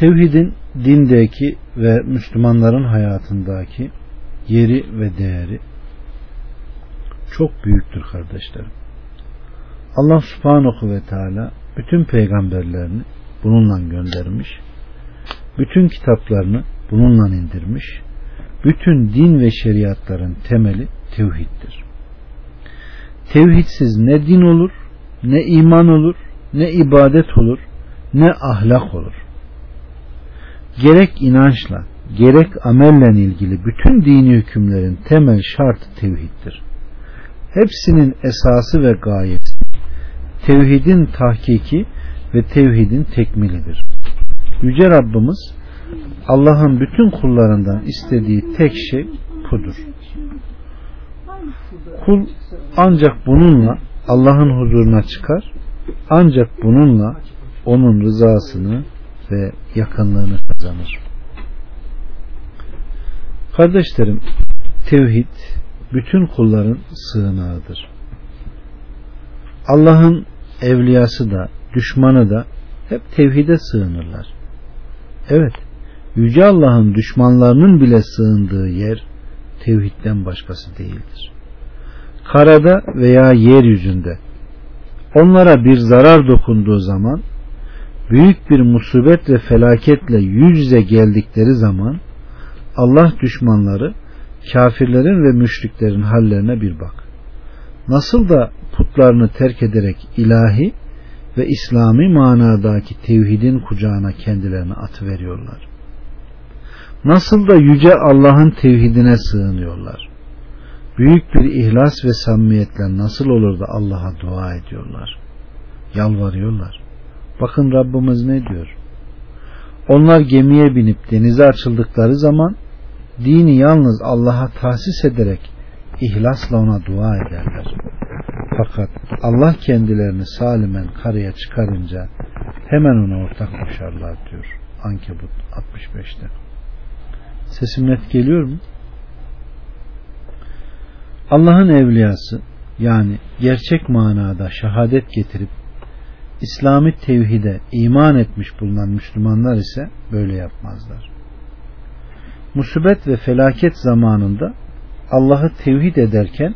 Tevhidin dindeki ve Müslümanların hayatındaki yeri ve değeri çok büyüktür kardeşlerim. Allah subhanahu ve teala bütün peygamberlerini bununla göndermiş. Bütün kitaplarını bununla indirmiş. Bütün din ve şeriatların temeli tevhiddir. Tevhidsiz ne din olur, ne iman olur, ne ibadet olur, ne ahlak olur. Gerek inançla, gerek amelle ilgili bütün dini hükümlerin temel şartı tevhiddir. Hepsinin esası ve gayesi tevhidin tahkiki ve tevhidin tekmilidir. Yüce Rabbimiz Allah'ın bütün kullarından istediği tek şey budur. Kul ancak bununla Allah'ın huzuruna çıkar, ancak bununla onun rızasını ve yakınlığını kazanır. Kardeşlerim, tevhid bütün kulların sığınağıdır. Allah'ın evliyası da, düşmanı da hep tevhide sığınırlar. Evet, Yüce Allah'ın düşmanlarının bile sığındığı yer tevhidden başkası değildir. Karada veya yeryüzünde onlara bir zarar dokunduğu zaman büyük bir musibet ve felaketle yüz yüze geldikleri zaman Allah düşmanları kafirlerin ve müşriklerin hallerine bir bak. Nasıl da putlarını terk ederek ilahi ve İslami manadaki tevhidin kucağına kendilerini atıveriyorlar. Nasıl da yüce Allah'ın tevhidine sığınıyorlar. Büyük bir ihlas ve samimiyetle nasıl olur da Allah'a dua ediyorlar. Yalvarıyorlar. Bakın Rabbimiz ne diyor? Onlar gemiye binip denize açıldıkları zaman dini yalnız Allah'a tahsis ederek ihlasla ona dua ederler. Fakat Allah kendilerini salimen karaya çıkarınca hemen ona ortak koşarlar diyor. Ankebut 65'te. Sesim net geliyor mu? Allah'ın evliyası yani gerçek manada şehadet getirip İslami tevhide iman etmiş bulunan Müslümanlar ise böyle yapmazlar. Musibet ve felaket zamanında Allah'ı tevhid ederken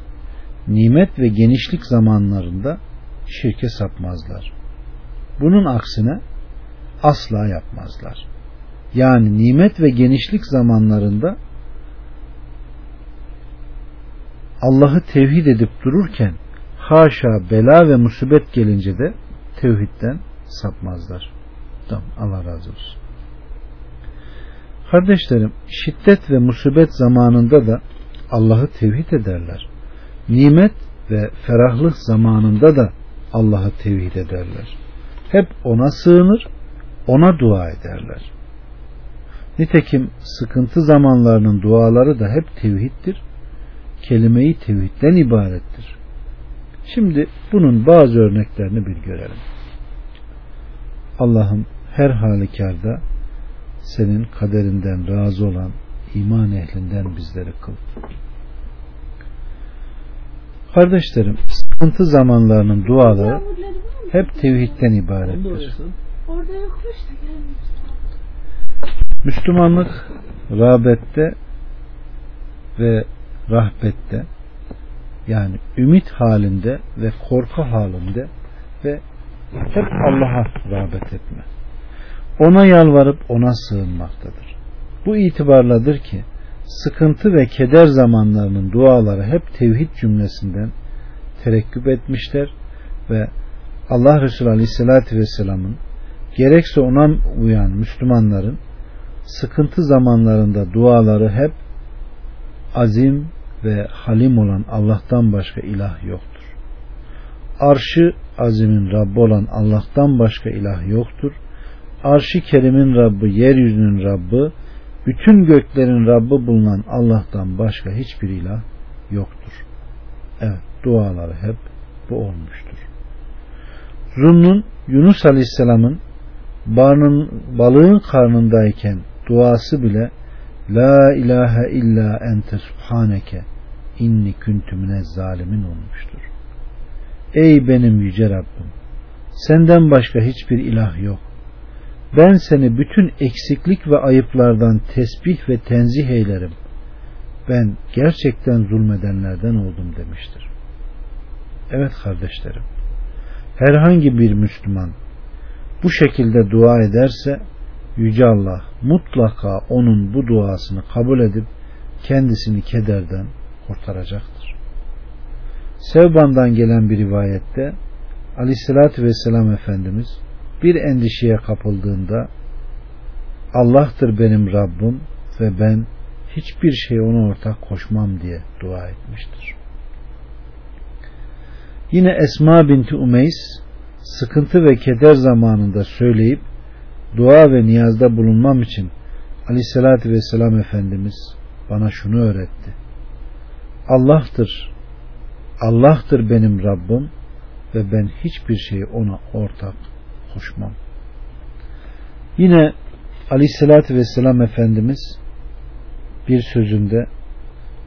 nimet ve genişlik zamanlarında şirke sapmazlar. Bunun aksine asla yapmazlar. Yani nimet ve genişlik zamanlarında Allah'ı tevhid edip dururken haşa bela ve musibet gelince de tevhidden sapmazlar. Tamam, Allah razı olsun. Kardeşlerim, şiddet ve musibet zamanında da Allah'ı tevhid ederler. Nimet ve ferahlık zamanında da Allah'ı tevhid ederler. Hep ona sığınır, ona dua ederler. Nitekim sıkıntı zamanlarının duaları da hep tevhiddir. Kelimeyi tevhidden ibarettir. Şimdi bunun bazı örneklerini bir görelim. Allah'ım her halükarda senin kaderinden razı olan iman ehlinden bizleri kıl. Kardeşlerim, sıkıntı zamanlarının duaları hep tevhidden ibarettir. Müslümanlık rağbette ve rahbette yani ümit halinde ve korku halinde ve hep Allah'a rağbet etme. Ona yalvarıp ona sığınmaktadır. Bu itibarladır ki sıkıntı ve keder zamanlarının duaları hep tevhid cümlesinden terekküp etmişler ve Allah Resulü Aleyhisselatü Vesselam'ın gerekse ona uyan Müslümanların sıkıntı zamanlarında duaları hep azim ve halim olan Allah'tan başka ilah yoktur. Arşı azimin Rabbi olan Allah'tan başka ilah yoktur. Arşı kerimin Rabbi, yeryüzünün Rabbi, bütün göklerin Rabbi bulunan Allah'tan başka hiçbir ilah yoktur. Evet, duaları hep bu olmuştur. Zunnun Yunus Aleyhisselam'ın balığın karnındayken duası bile La ilahe illa ente subhaneke inni kuntu minez zalimin olmuştur. Ey benim yüce Rabbim senden başka hiçbir ilah yok. ben seni bütün eksiklik ve ayıplardan tesbih ve tenzih eylerim. Ben gerçekten zulmedenlerden oldum demiştir. Evet kardeşlerim, herhangi bir Müslüman bu şekilde dua ederse Yüce Allah mutlaka onun bu duasını kabul edip kendisini kederden kurtaracaktır. Sevban'dan gelen bir rivayette Aleyhisselatü Vesselam Efendimiz bir endişeye kapıldığında Allah'tır benim Rabbim ve ben hiçbir şey ona ortak koşmam diye dua etmiştir. Yine Esma binti Umeys sıkıntı ve keder zamanında söyleyip dua ve niyazda bulunmam için Aleyhisselatü Vesselam Efendimiz bana şunu öğretti. Allah'tır, Allah'tır benim Rabbim ve ben hiçbir şeyi ona ortak koşmam. Yine Aleyhisselatü Vesselam Efendimiz bir sözünde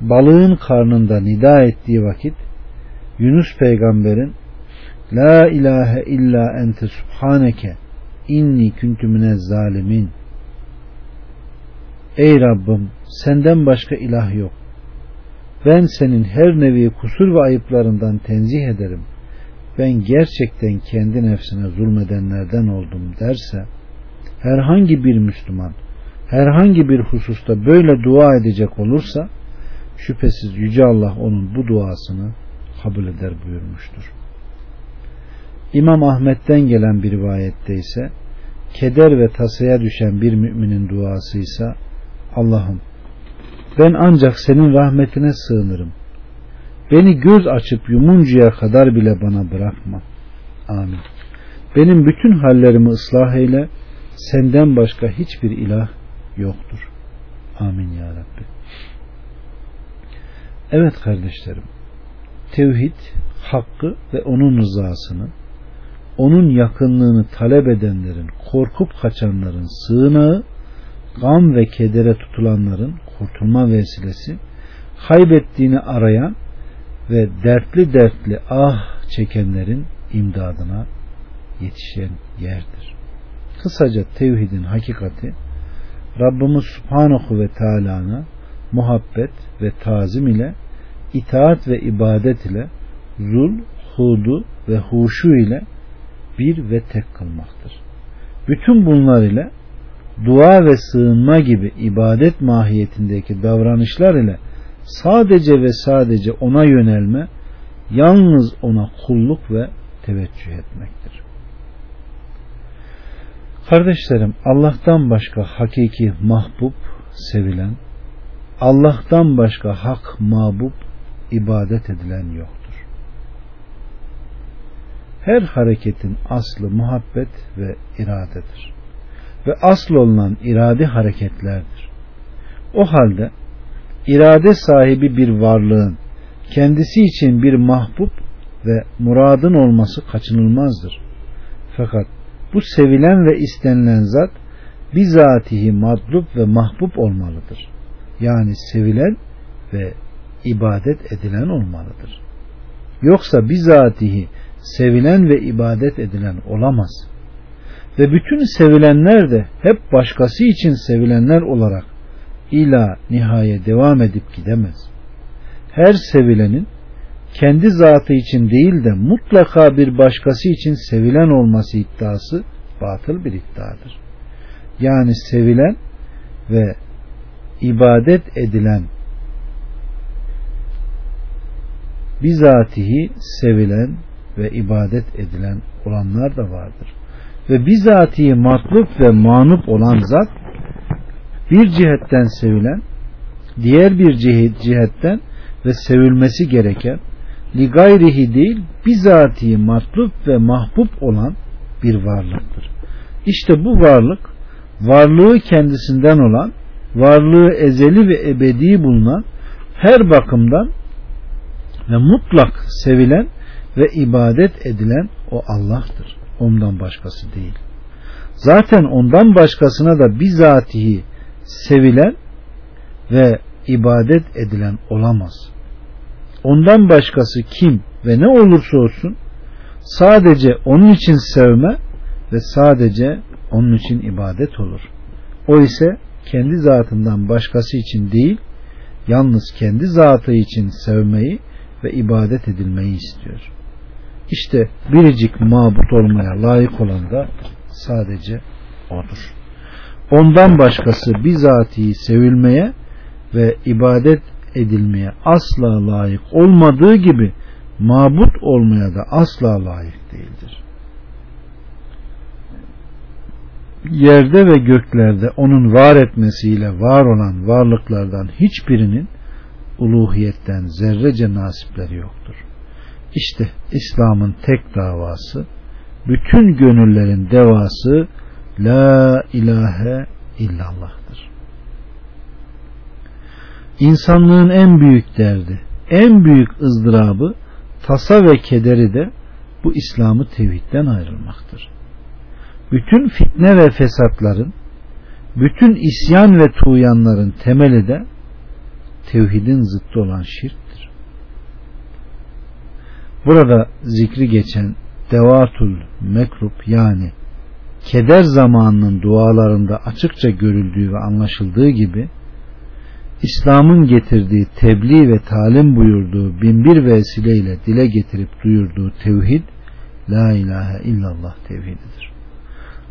balığın karnında nida ettiği vakit Yunus peygamberin La ilahe illa ente subhaneke inni küntü minez zalimin Ey Rabbim senden başka ilah yok. Ben senin her nevi kusur ve ayıplarından tenzih ederim. Ben gerçekten kendi nefsine zulmedenlerden oldum derse herhangi bir Müslüman herhangi bir hususta böyle dua edecek olursa şüphesiz Yüce Allah onun bu duasını kabul eder buyurmuştur. İmam Ahmet'ten gelen bir rivayette ise keder ve tasaya düşen bir müminin duası ise Allah'ım ben ancak senin rahmetine sığınırım. Beni göz açıp yumuncaya kadar bile bana bırakma. Amin. Benim bütün hallerimi ıslah eyle. Senden başka hiçbir ilah yoktur. Amin ya Rabbi. Evet kardeşlerim. Tevhid hakkı ve onun rızasını onun yakınlığını talep edenlerin, korkup kaçanların sığınağı, gam ve kedere tutulanların kurtulma vesilesi, kaybettiğini arayan ve dertli dertli ah çekenlerin imdadına yetişen yerdir. Kısaca tevhidin hakikati Rabbimiz Subhanahu ve Teala'na muhabbet ve tazim ile itaat ve ibadet ile zul, hudu ve huşu ile bir ve tek kılmaktır. Bütün bunlar ile dua ve sığınma gibi ibadet mahiyetindeki davranışlar ile sadece ve sadece ona yönelme, yalnız ona kulluk ve teveccüh etmektir. Kardeşlerim Allah'tan başka hakiki mahbub sevilen, Allah'tan başka hak mabub ibadet edilen yoktur. Her hareketin aslı muhabbet ve iradedir. Ve asıl olunan irade hareketlerdir. O halde irade sahibi bir varlığın kendisi için bir mahbub ve muradın olması kaçınılmazdır. Fakat bu sevilen ve istenilen zat bizatihi madlup ve mahbub olmalıdır. Yani sevilen ve ibadet edilen olmalıdır. Yoksa bizatihi sevilen ve ibadet edilen olamaz. Ve bütün sevilenler de hep başkası için sevilenler olarak ila nihaya devam edip gidemez. Her sevilenin kendi zatı için değil de mutlaka bir başkası için sevilen olması iddiası batıl bir iddiadır. Yani sevilen ve ibadet edilen bizatihi sevilen ve ibadet edilen olanlar da vardır. Ve bizatihi matlup ve manup olan zat bir cihetten sevilen diğer bir cihetten ve sevilmesi gereken li gayrihi değil bizatihi matlup ve mahbub olan bir varlıktır. İşte bu varlık varlığı kendisinden olan varlığı ezeli ve ebedi bulunan her bakımdan ve mutlak sevilen ve ibadet edilen o Allah'tır. Ondan başkası değil. Zaten ondan başkasına da bizatihi sevilen ve ibadet edilen olamaz. Ondan başkası kim ve ne olursa olsun sadece onun için sevme ve sadece onun için ibadet olur. O ise kendi zatından başkası için değil, yalnız kendi zatı için sevmeyi ve ibadet edilmeyi istiyor. İşte biricik mabut olmaya layık olan da sadece odur. Ondan başkası bizatihi sevilmeye ve ibadet edilmeye asla layık olmadığı gibi mabut olmaya da asla layık değildir. Yerde ve göklerde onun var etmesiyle var olan varlıklardan hiçbirinin uluhiyetten zerrece nasipleri yoktur. İşte İslam'ın tek davası, bütün gönüllerin devası La ilahe illallah'tır. İnsanlığın en büyük derdi, en büyük ızdırabı, tasa ve kederi de bu İslam'ı tevhidden ayrılmaktır. Bütün fitne ve fesatların, bütün isyan ve tuğyanların temeli de tevhidin zıttı olan şirktir. Burada zikri geçen devatul mekrub yani keder zamanının dualarında açıkça görüldüğü ve anlaşıldığı gibi İslam'ın getirdiği tebliğ ve talim buyurduğu binbir vesileyle dile getirip duyurduğu tevhid La ilahe illallah tevhididir.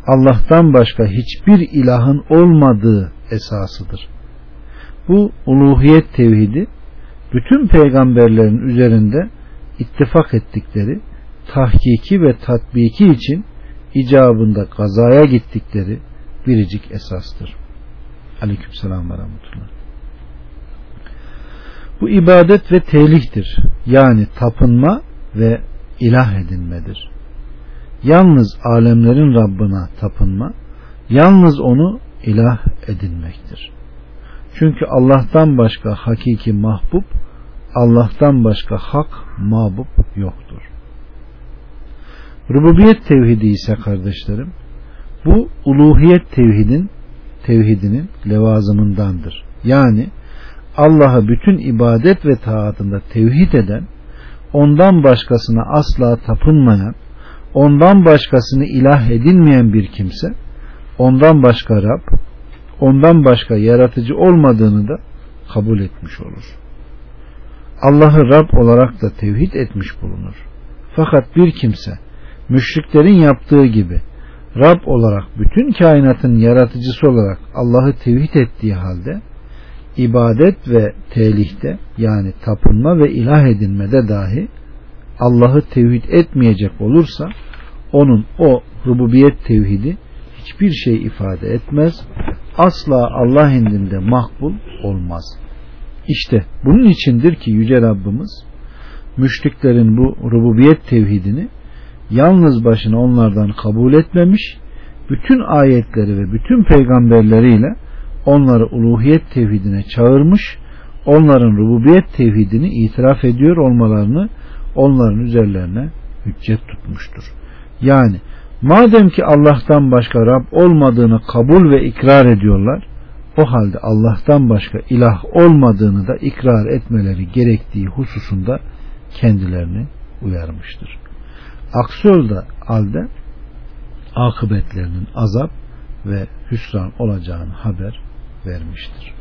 Allah'tan başka hiçbir ilahın olmadığı esasıdır. Bu uluhiyet tevhidi bütün peygamberlerin üzerinde ittifak ettikleri tahkiki ve tatbiki için icabında kazaya gittikleri biricik esastır. Aleykümselam ve rahmetullah. Bu ibadet ve telihtir. Yani tapınma ve ilah edinmedir. Yalnız alemlerin Rabbına tapınma, yalnız onu ilah edinmektir. Çünkü Allah'tan başka hakiki mahbub, Allah'tan başka hak mabub yoktur. Rububiyet tevhidi ise kardeşlerim bu uluhiyet tevhidin tevhidinin levazımındandır. Yani Allah'a bütün ibadet ve taatında tevhid eden, ondan başkasına asla tapınmayan, ondan başkasını ilah edinmeyen bir kimse, ondan başka Rab, ondan başka yaratıcı olmadığını da kabul etmiş olur. Allah'ı Rab olarak da tevhid etmiş bulunur. Fakat bir kimse müşriklerin yaptığı gibi Rab olarak bütün kainatın yaratıcısı olarak Allah'ı tevhid ettiği halde ibadet ve telihte yani tapınma ve ilah edinmede dahi Allah'ı tevhid etmeyecek olursa onun o rububiyet tevhidi hiçbir şey ifade etmez. Asla Allah indinde makbul olmaz. İşte bunun içindir ki Yüce Rabbimiz müşriklerin bu rububiyet tevhidini yalnız başına onlardan kabul etmemiş, bütün ayetleri ve bütün peygamberleriyle onları uluhiyet tevhidine çağırmış, onların rububiyet tevhidini itiraf ediyor olmalarını onların üzerlerine hüccet tutmuştur. Yani madem ki Allah'tan başka Rab olmadığını kabul ve ikrar ediyorlar, o halde Allah'tan başka ilah olmadığını da ikrar etmeleri gerektiği hususunda kendilerini uyarmıştır. Aksi halde akıbetlerinin azap ve hüsran olacağını haber vermiştir.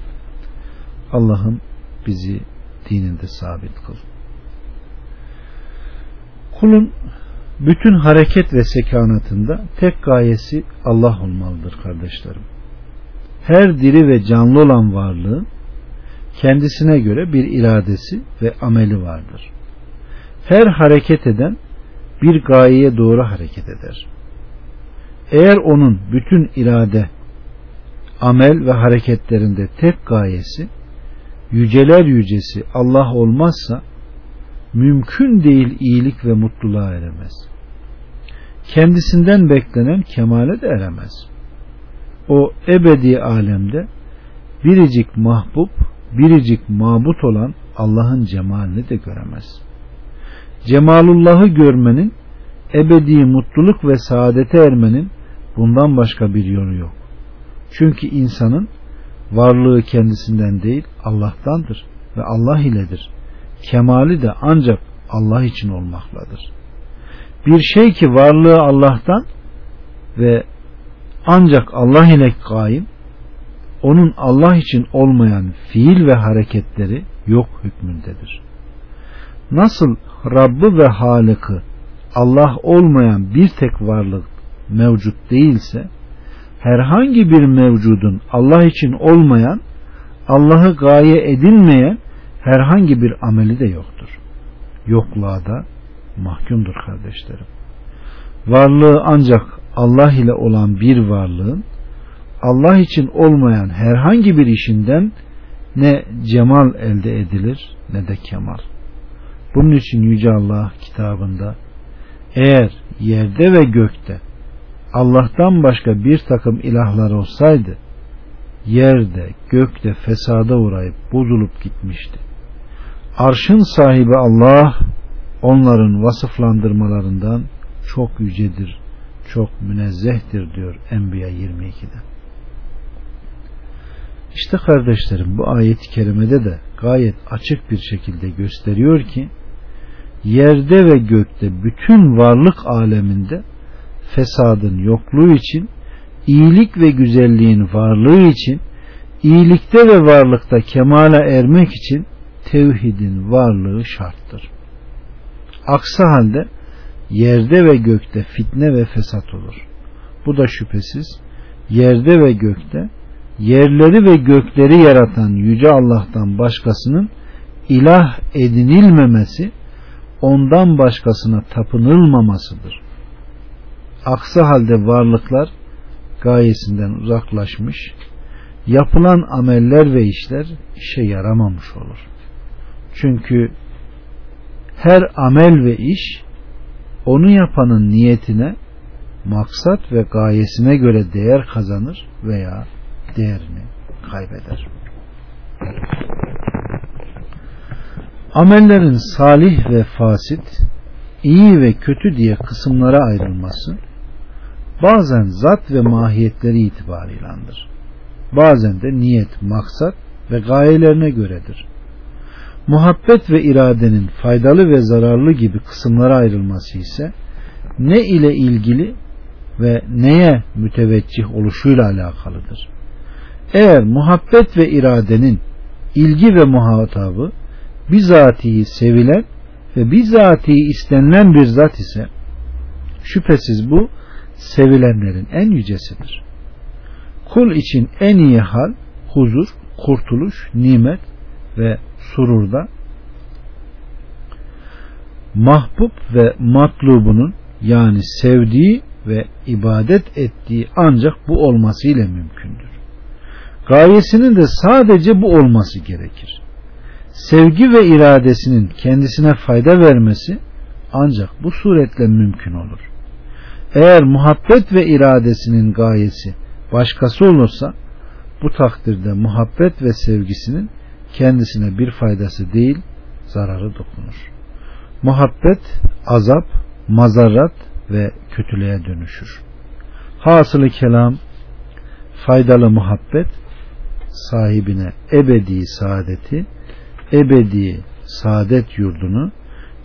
Allah'ım bizi dininde sabit kıl. Kulun bütün hareket ve sekanatında tek gayesi Allah olmalıdır kardeşlerim. Her diri ve canlı olan varlığın kendisine göre bir iradesi ve ameli vardır. Her hareket eden bir gayeye doğru hareket eder. Eğer onun bütün irade, amel ve hareketlerinde tek gayesi yüceler yücesi Allah olmazsa mümkün değil iyilik ve mutluluğa eremez. Kendisinden beklenen kemale de eremez. O ebedi alemde biricik mahbub, biricik mabut olan Allah'ın cemalini de göremez. Cemalullah'ı görmenin, ebedi mutluluk ve saadete ermenin bundan başka bir yolu yok. Çünkü insanın varlığı kendisinden değil Allah'tandır ve Allah iledir. Kemali de ancak Allah için olmakladır. Bir şey ki varlığı Allah'tan ve ancak Allah ile kaim, onun Allah için olmayan fiil ve hareketleri yok hükmündedir. Nasıl Rabbı ve Halık'ı Allah olmayan bir tek varlık mevcut değilse, herhangi bir mevcudun Allah için olmayan, Allah'ı gaye edilmeyen herhangi bir ameli de yoktur. Yokluğa da mahkumdur kardeşlerim. Varlığı ancak Allah ile olan bir varlığın Allah için olmayan herhangi bir işinden ne cemal elde edilir ne de kemal. Bunun için Yüce Allah kitabında eğer yerde ve gökte Allah'tan başka bir takım ilahlar olsaydı yerde gökte fesada uğrayıp bozulup gitmişti. Arşın sahibi Allah onların vasıflandırmalarından çok yücedir, çok münezzehtir diyor Enbiya 22'de. İşte kardeşlerim bu ayet-i kerimede de gayet açık bir şekilde gösteriyor ki yerde ve gökte bütün varlık aleminde fesadın yokluğu için iyilik ve güzelliğin varlığı için iyilikte ve varlıkta kemale ermek için tevhidin varlığı şarttır. Aksi halde yerde ve gökte fitne ve fesat olur. Bu da şüphesiz yerde ve gökte yerleri ve gökleri yaratan Yüce Allah'tan başkasının ilah edinilmemesi ondan başkasına tapınılmamasıdır. Aksi halde varlıklar gayesinden uzaklaşmış, yapılan ameller ve işler işe yaramamış olur. Çünkü her amel ve iş onu yapanın niyetine, maksat ve gayesine göre değer kazanır veya değerini kaybeder. Amellerin salih ve fasit, iyi ve kötü diye kısımlara ayrılması bazen zat ve mahiyetleri itibarıylandır. Bazen de niyet, maksat ve gayelerine göredir. Muhabbet ve iradenin faydalı ve zararlı gibi kısımlara ayrılması ise ne ile ilgili ve neye müteveccih oluşuyla alakalıdır. Eğer muhabbet ve iradenin ilgi ve muhatabı bizatihi sevilen ve bizatihi istenilen bir zat ise şüphesiz bu sevilenlerin en yücesidir. Kul için en iyi hal huzur, kurtuluş, nimet ve sururda mahbub ve matlubunun yani sevdiği ve ibadet ettiği ancak bu olması ile mümkündür. Gayesinin de sadece bu olması gerekir. Sevgi ve iradesinin kendisine fayda vermesi ancak bu suretle mümkün olur. Eğer muhabbet ve iradesinin gayesi başkası olursa bu takdirde muhabbet ve sevgisinin kendisine bir faydası değil zararı dokunur. Muhabbet azap, mazarat ve kötülüğe dönüşür. Hasılı kelam faydalı muhabbet sahibine ebedi saadeti, ebedi saadet yurdunu,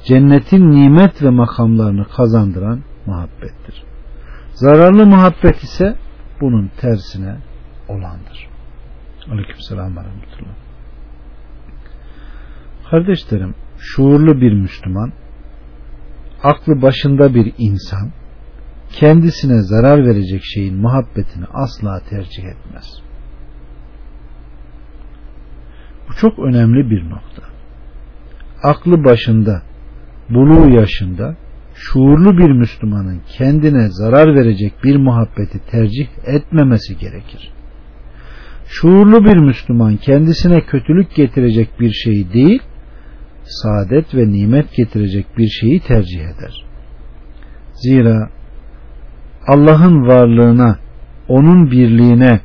cennetin nimet ve makamlarını kazandıran muhabbettir. Zararlı muhabbet ise bunun tersine olandır. Aleykümselam ve rahmetullah. Kardeşlerim, şuurlu bir Müslüman, aklı başında bir insan, kendisine zarar verecek şeyin muhabbetini asla tercih etmez. Bu çok önemli bir nokta. Aklı başında, buluğ yaşında, şuurlu bir Müslümanın kendine zarar verecek bir muhabbeti tercih etmemesi gerekir. Şuurlu bir Müslüman kendisine kötülük getirecek bir şey değil, saadet ve nimet getirecek bir şeyi tercih eder. Zira Allah'ın varlığına, onun birliğine,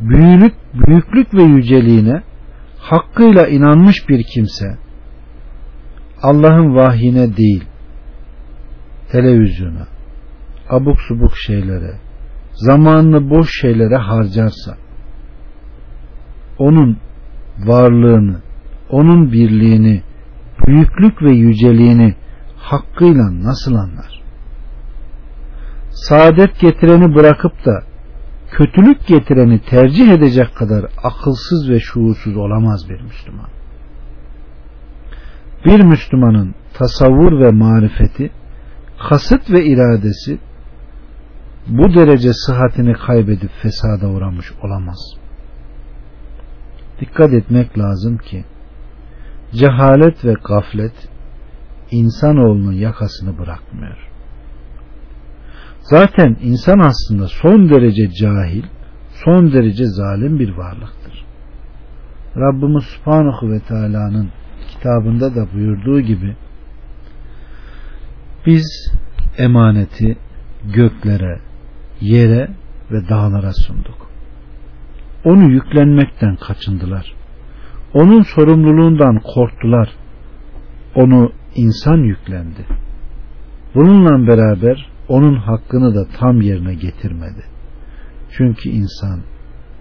büyülük, büyüklük ve yüceliğine hakkıyla inanmış bir kimse Allah'ın vahyine değil, televizyona, abuk subuk şeylere, zamanını boş şeylere harcarsa, onun varlığını, onun birliğini, büyüklük ve yüceliğini hakkıyla nasıl anlar? Saadet getireni bırakıp da kötülük getireni tercih edecek kadar akılsız ve şuursuz olamaz bir Müslüman. Bir Müslümanın tasavvur ve marifeti, kasıt ve iradesi bu derece sıhhatini kaybedip fesada uğramış olamaz. Dikkat etmek lazım ki cehalet ve gaflet insanoğlunun yakasını bırakmıyor. Zaten insan aslında son derece cahil, son derece zalim bir varlıktır. Rabbimiz Subhanahu ve Teala'nın kitabında da buyurduğu gibi biz emaneti göklere, yere ve dağlara sunduk. Onu yüklenmekten kaçındılar. Onun sorumluluğundan korktular. Onu insan yüklendi. Bununla beraber onun hakkını da tam yerine getirmedi. Çünkü insan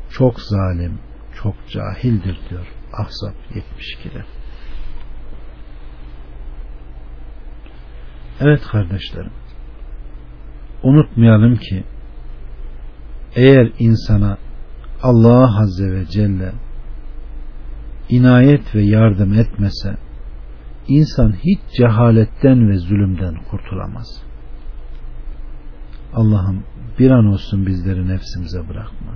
çok zalim, çok cahildir diyor Ahzab 72'de. Evet kardeşlerim. Unutmayalım ki eğer insana Allah Azze ve Celle inayet ve yardım etmese insan hiç cehaletten ve zulümden kurtulamaz. Allah'ım bir an olsun bizleri nefsimize bırakma.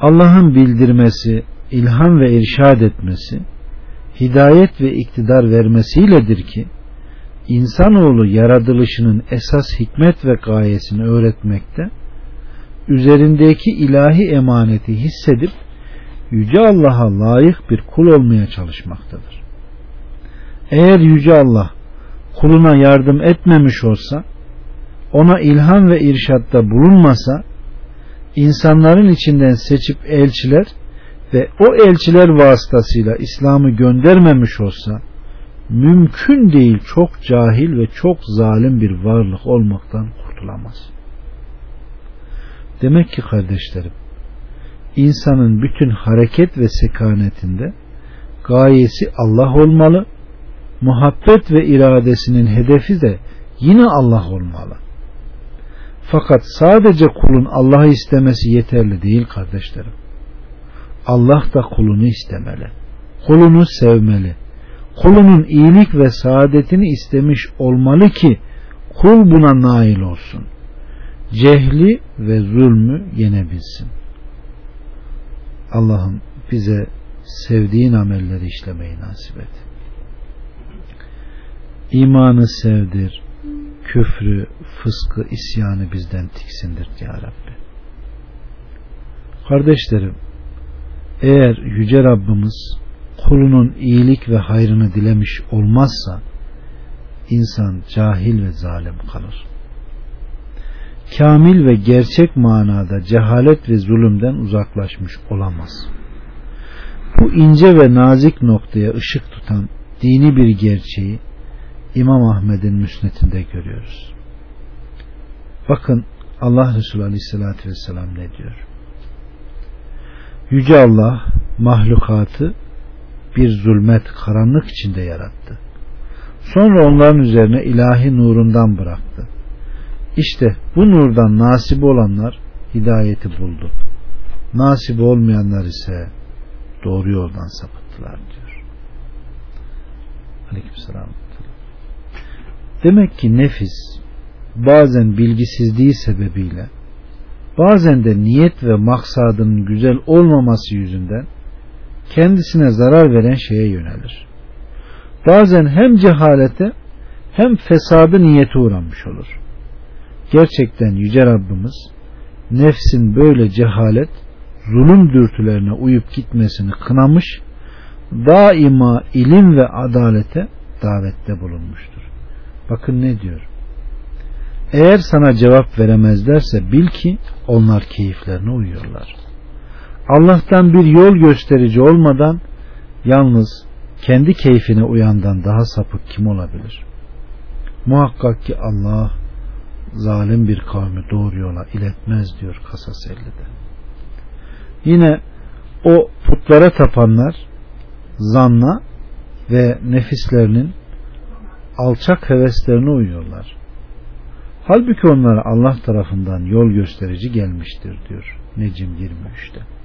Allah'ın bildirmesi, ilham ve irşad etmesi, hidayet ve iktidar vermesiyledir ki insanoğlu yaratılışının esas hikmet ve gayesini öğretmekte, üzerindeki ilahi emaneti hissedip Yüce Allah'a layık bir kul olmaya çalışmaktadır. Eğer Yüce Allah kuluna yardım etmemiş olsa, ona ilham ve irşatta bulunmasa, insanların içinden seçip elçiler ve o elçiler vasıtasıyla İslam'ı göndermemiş olsa, mümkün değil çok cahil ve çok zalim bir varlık olmaktan kurtulamaz. Demek ki kardeşlerim, insanın bütün hareket ve sekanetinde gayesi Allah olmalı, muhabbet ve iradesinin hedefi de yine Allah olmalı. Fakat sadece kulun Allah'ı istemesi yeterli değil kardeşlerim. Allah da kulunu istemeli. Kulunu sevmeli. Kulunun iyilik ve saadetini istemiş olmalı ki kul buna nail olsun. Cehli ve zulmü yenebilsin. Allah'ım bize sevdiğin amelleri işlemeyi nasip et. İmanı sevdir, küfrü, fıskı, isyanı bizden tiksindir ya Rabbi. Kardeşlerim, eğer Yüce Rabbimiz kulunun iyilik ve hayrını dilemiş olmazsa insan cahil ve zalim kalır. Kamil ve gerçek manada cehalet ve zulümden uzaklaşmış olamaz. Bu ince ve nazik noktaya ışık tutan dini bir gerçeği İmam Ahmed'in müsnetinde görüyoruz. Bakın Allah Resulü Aleyhisselatü Vesselam ne diyor? Yüce Allah mahlukatı bir zulmet karanlık içinde yarattı. Sonra onların üzerine ilahi nurundan bıraktı. İşte bu nurdan nasibi olanlar hidayeti buldu. Nasibi olmayanlar ise doğru yoldan sapıttılar diyor. Aleykümselam. Demek ki nefis bazen bilgisizliği sebebiyle bazen de niyet ve maksadının güzel olmaması yüzünden kendisine zarar veren şeye yönelir. Bazen hem cehalete hem fesadı niyete uğramış olur. Gerçekten Yüce Rabbimiz nefsin böyle cehalet zulüm dürtülerine uyup gitmesini kınamış daima ilim ve adalete davette bulunmuştur. Bakın ne diyor. Eğer sana cevap veremezlerse bil ki onlar keyiflerine uyuyorlar. Allah'tan bir yol gösterici olmadan yalnız kendi keyfine uyandan daha sapık kim olabilir? Muhakkak ki Allah zalim bir kavmi doğru yola iletmez diyor Kasas 50'de. Yine o putlara tapanlar zanna ve nefislerinin alçak heveslerine uyuyorlar. Halbuki onlara Allah tarafından yol gösterici gelmiştir diyor Necim 23'te.